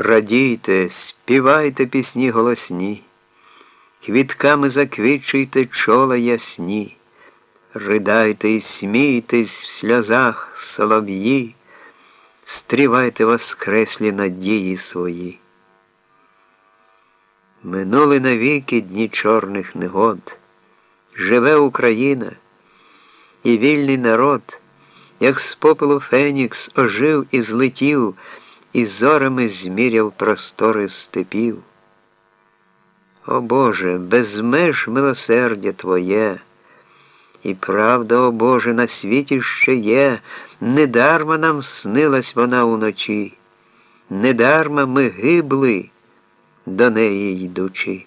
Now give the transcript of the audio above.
Радійте, співайте пісні голосні, квітками заквітчуйте чола ясні, ридайте і смійтесь в сльозах солов'ї, стрівайте воскреслі надії свої. Минули навіки дні чорних негод, живе Україна і вільний народ, як з попелу Фенікс ожив і злетів і зорами зміряв простори степів. О Боже, без меж милосердя Твоє, і правда, о Боже, на світі ще є, недарма нам снилась вона уночі, недарма ми гибли, до неї йдучи.